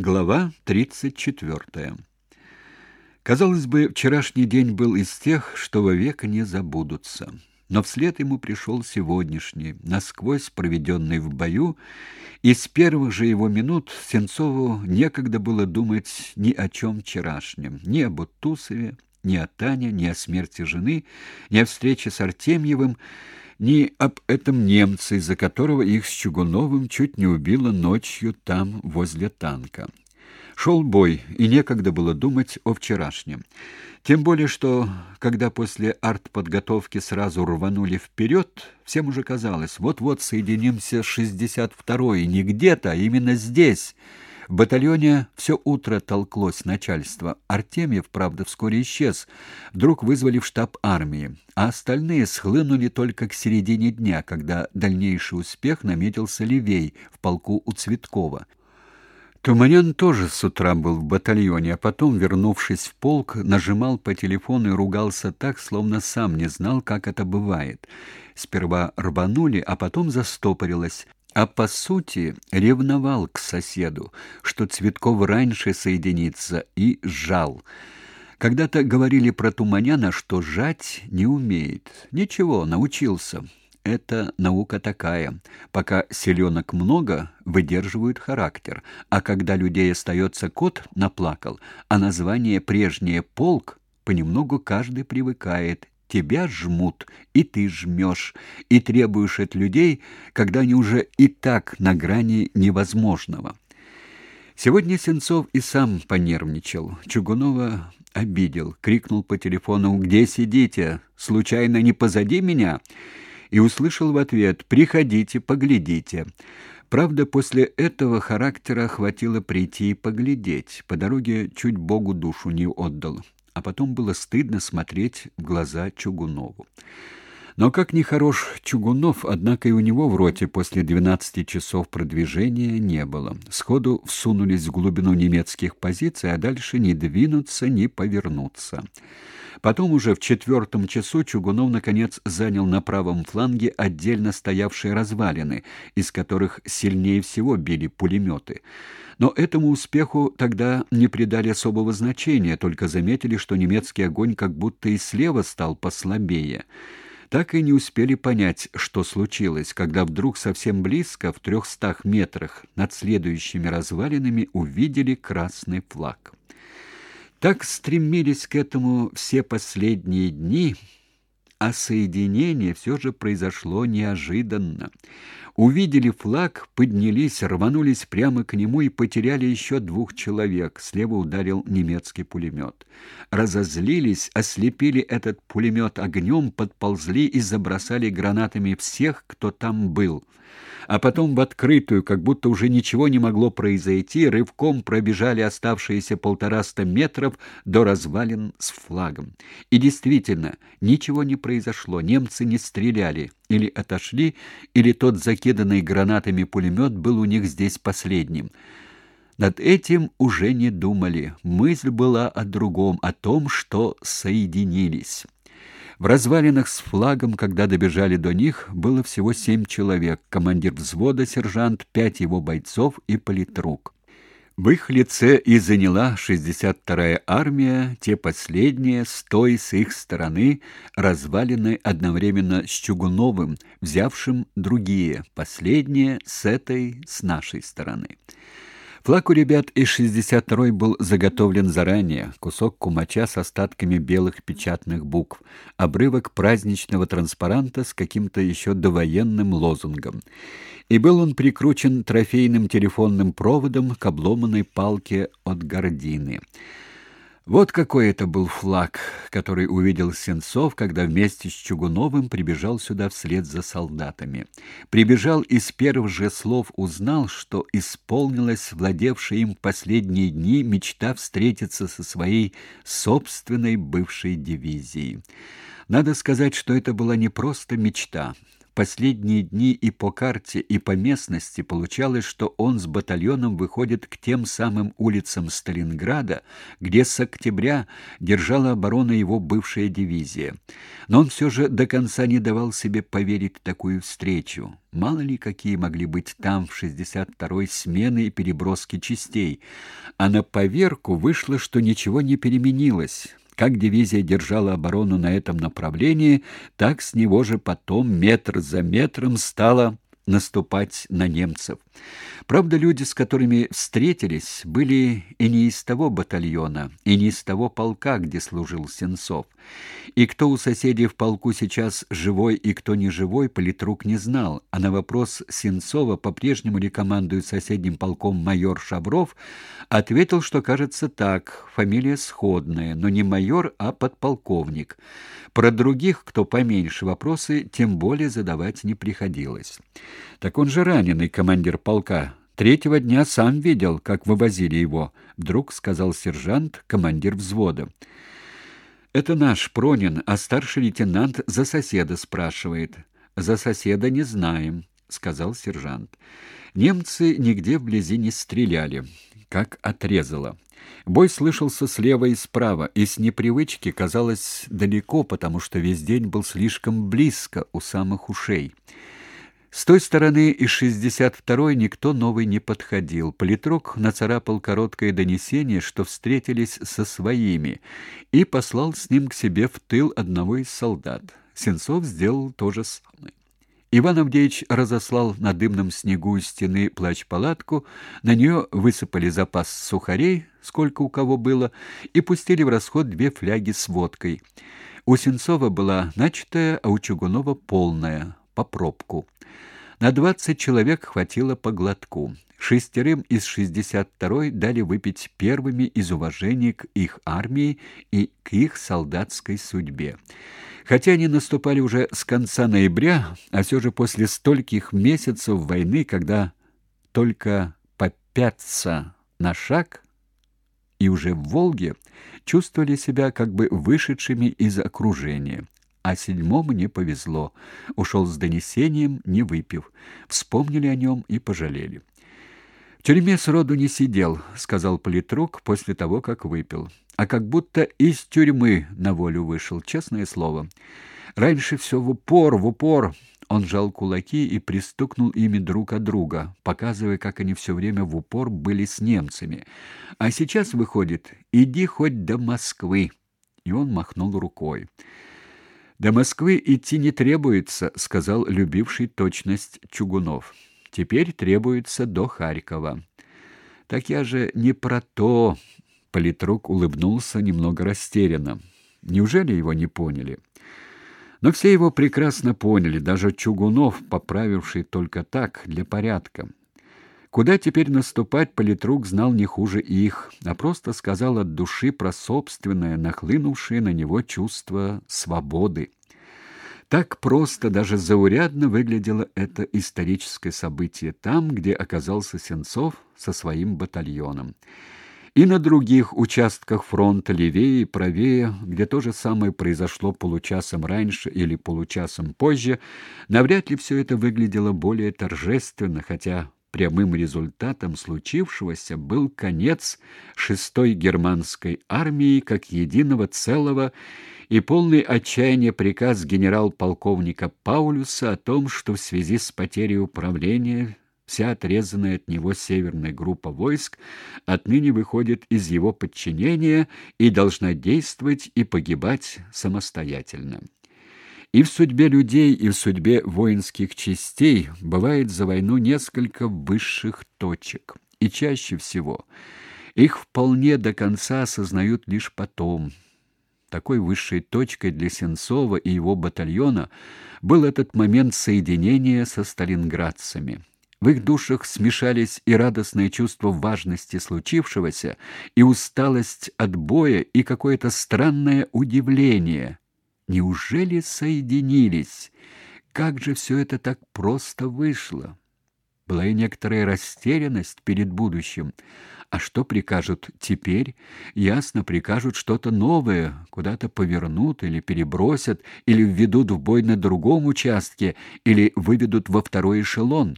Глава 34. Казалось бы, вчерашний день был из тех, что вовек не забудутся. Но вслед ему пришел сегодняшний, насквозь проведенный в бою, и с первых же его минут Сенцову некогда было думать ни о чем вчерашнем, ни об Утусове, ни о Тане, ни о смерти жены, ни о встрече с Артемьевым, ни об этом немце, из-за которого их с Чугуновым чуть не убило ночью там, возле танка. Шел бой, и некогда было думать о вчерашнем. Тем более, что, когда после артподготовки сразу рванули вперед, всем уже казалось, вот-вот соединимся с 62-й, не где-то, а именно здесь — в батальоне все утро толклось начальство. Артемьев, правда, вскоре исчез. Вдруг вызвали в штаб армии, а остальные схлынули только к середине дня, когда дальнейший успех наметился левей в полку у Цветкова. Туманян тоже с утра был в батальоне, а потом, вернувшись в полк, нажимал по телефону и ругался так, словно сам не знал, как это бывает. Сперва рванули, а потом застопорилось а по сути ревновал к соседу, что Цветков раньше соединится, и жал. Когда-то говорили про Туманяна, что жать не умеет. Ничего, научился. Это наука такая. Пока селенок много, выдерживают характер, а когда людей остается кот, наплакал, а название прежнее «полк» понемногу каждый привыкает тебя жмут, и ты жмешь, и требуешь от людей, когда они уже и так на грани невозможного. Сегодня Сенцов и сам понервничал. Чугунова обидел, крикнул по телефону «Где сидите? Случайно не позади меня?» И услышал в ответ «Приходите, поглядите». Правда, после этого характера хватило прийти и поглядеть. По дороге чуть Богу душу не отдал а потом было стыдно смотреть в глаза Чугунову. Но как ни хорош Чугунов, однако и у него в роте после 12 часов продвижения не было. Сходу всунулись в глубину немецких позиций, а дальше не двинуться, не повернуться. Потом уже в четвертом часу Чугунов наконец занял на правом фланге отдельно стоявшие развалины, из которых сильнее всего били пулеметы. Но этому успеху тогда не придали особого значения, только заметили, что немецкий огонь как будто и слева стал послабее так и не успели понять, что случилось, когда вдруг совсем близко, в трехстах метрах над следующими развалинами, увидели красный флаг. Так стремились к этому все последние дни, а соединение все же произошло неожиданно. Увидели флаг, поднялись, рванулись прямо к нему и потеряли еще двух человек. Слева ударил немецкий пулемет. Разозлились, ослепили этот пулемет огнем, подползли и забросали гранатами всех, кто там был а потом в открытую, как будто уже ничего не могло произойти, рывком пробежали оставшиеся полтораста метров до развалин с флагом. И действительно, ничего не произошло, немцы не стреляли, или отошли, или тот закиданный гранатами пулемет был у них здесь последним. Над этим уже не думали. Мысль была о другом, о том, что соединились. В развалинах с флагом, когда добежали до них, было всего семь человек: командир взвода, сержант, пять его бойцов и политрук. В их лице и заняла 62-я армия, те последние, с той с их стороны, развалины одновременно с Чугуновым, взявшим другие, последние с этой, с нашей стороны. Флаг у ребят из 62-й был заготовлен заранее, кусок кумача с остатками белых печатных букв, обрывок праздничного транспаранта с каким-то еще довоенным лозунгом. И был он прикручен трофейным телефонным проводом к обломанной палке от гордины. Вот какой это был флаг, который увидел Сенцов, когда вместе с Чугуновым прибежал сюда вслед за солдатами. Прибежал и с первых же слов узнал, что исполнилась владевшая им последние дни мечта встретиться со своей собственной бывшей дивизией. Надо сказать, что это была не просто мечта. Последние дни и по карте, и по местности получалось, что он с батальоном выходит к тем самым улицам Сталинграда, где с октября держала оборону его бывшая дивизия. Но он все же до конца не давал себе поверить такую встречу. Мало ли какие могли быть там в 62-й смены и переброски частей. А на поверку вышло, что ничего не переменилось. Как дивизия держала оборону на этом направлении, так с него же потом метр за метром стало наступать на немцев. Правда, люди, с которыми встретились, были и не из того батальона, и не из того полка, где служил Сенцов. И кто у соседей в полку сейчас живой и кто не живой, политрук не знал, а на вопрос Сенцова, по-прежнему ли командует соседним полком майор Шавров, ответил, что, кажется, так, фамилия сходная, но не майор, а подполковник. Про других, кто поменьше, вопросы тем более задавать не приходилось. Так он же раненый командир полка. Третьего дня сам видел, как вывозили его, вдруг сказал сержант, командир взвода. Это наш Пронин, а старший лейтенант за соседа спрашивает. За соседа не знаем, сказал сержант. Немцы нигде вблизи не стреляли, как отрезало. Бой слышался слева и справа, и с непривычки казалось далеко, потому что весь день был слишком близко у самых ушей. С той стороны из 62-й никто новый не подходил. Политрук нацарапал короткое донесение, что встретились со своими, и послал с ним к себе в тыл одного из солдат. Сенцов сделал то же самое. Иван Авдеевич разослал на дымном снегу у стены плащ-палатку, на нее высыпали запас сухарей, сколько у кого было, и пустили в расход две фляги с водкой. У Сенцова была начатая, а у Чугунова полная, по пробку. На двадцать человек хватило по глотку. Шестерым из 62-й дали выпить первыми из уважения к их армии и к их солдатской судьбе. Хотя они наступали уже с конца ноября, а все же после стольких месяцев войны, когда только попятся на шаг и уже в Волге, чувствовали себя как бы вышедшими из окружения а седьмому не повезло. Ушел с донесением, не выпив. Вспомнили о нем и пожалели. В тюрьме сроду не сидел, сказал политрук после того, как выпил, а как будто из тюрьмы на волю вышел, честное слово. Раньше все в упор, в упор. Он жал кулаки и пристукнул ими друг от друга, показывая, как они все время в упор были с немцами. А сейчас выходит: иди хоть до Москвы. И он махнул рукой. До Москвы идти не требуется, сказал любивший точность Чугунов. Теперь требуется до Харькова. Так я же не про то, политрук улыбнулся немного растерянно. Неужели его не поняли? Но все его прекрасно поняли, даже Чугунов, поправивший только так для порядка. Куда теперь наступать, политрук знал не хуже их, а просто сказал от души про собственное, нахлынувшее на него чувство свободы. Так просто, даже заурядно выглядело это историческое событие там, где оказался Сенцов со своим батальоном. И на других участках фронта левее и правее, где то же самое произошло получасом раньше или получасом позже, навряд ли все это выглядело более торжественно, хотя Прямым результатом случившегося был конец шестой германской армии как единого целого и полный отчаяния приказ генерал-полковника Паулюса о том, что в связи с потерей управления вся отрезанная от него северная группа войск отныне выходит из его подчинения и должна действовать и погибать самостоятельно. И в судьбе людей, и в судьбе воинских частей бывает за войну несколько высших точек, и чаще всего их вполне до конца осознают лишь потом. Такой высшей точкой для Сенцова и его батальона был этот момент соединения со сталинградцами. В их душах смешались и радостное чувство важности случившегося, и усталость от боя, и какое-то странное удивление – Неужели соединились? Как же все это так просто вышло? была и некоторая растерянность перед будущим. А что прикажут теперь? Ясно прикажут что-то новое, куда-то повернут или перебросят, или введут в бой на другом участке, или выведут во второй эшелон.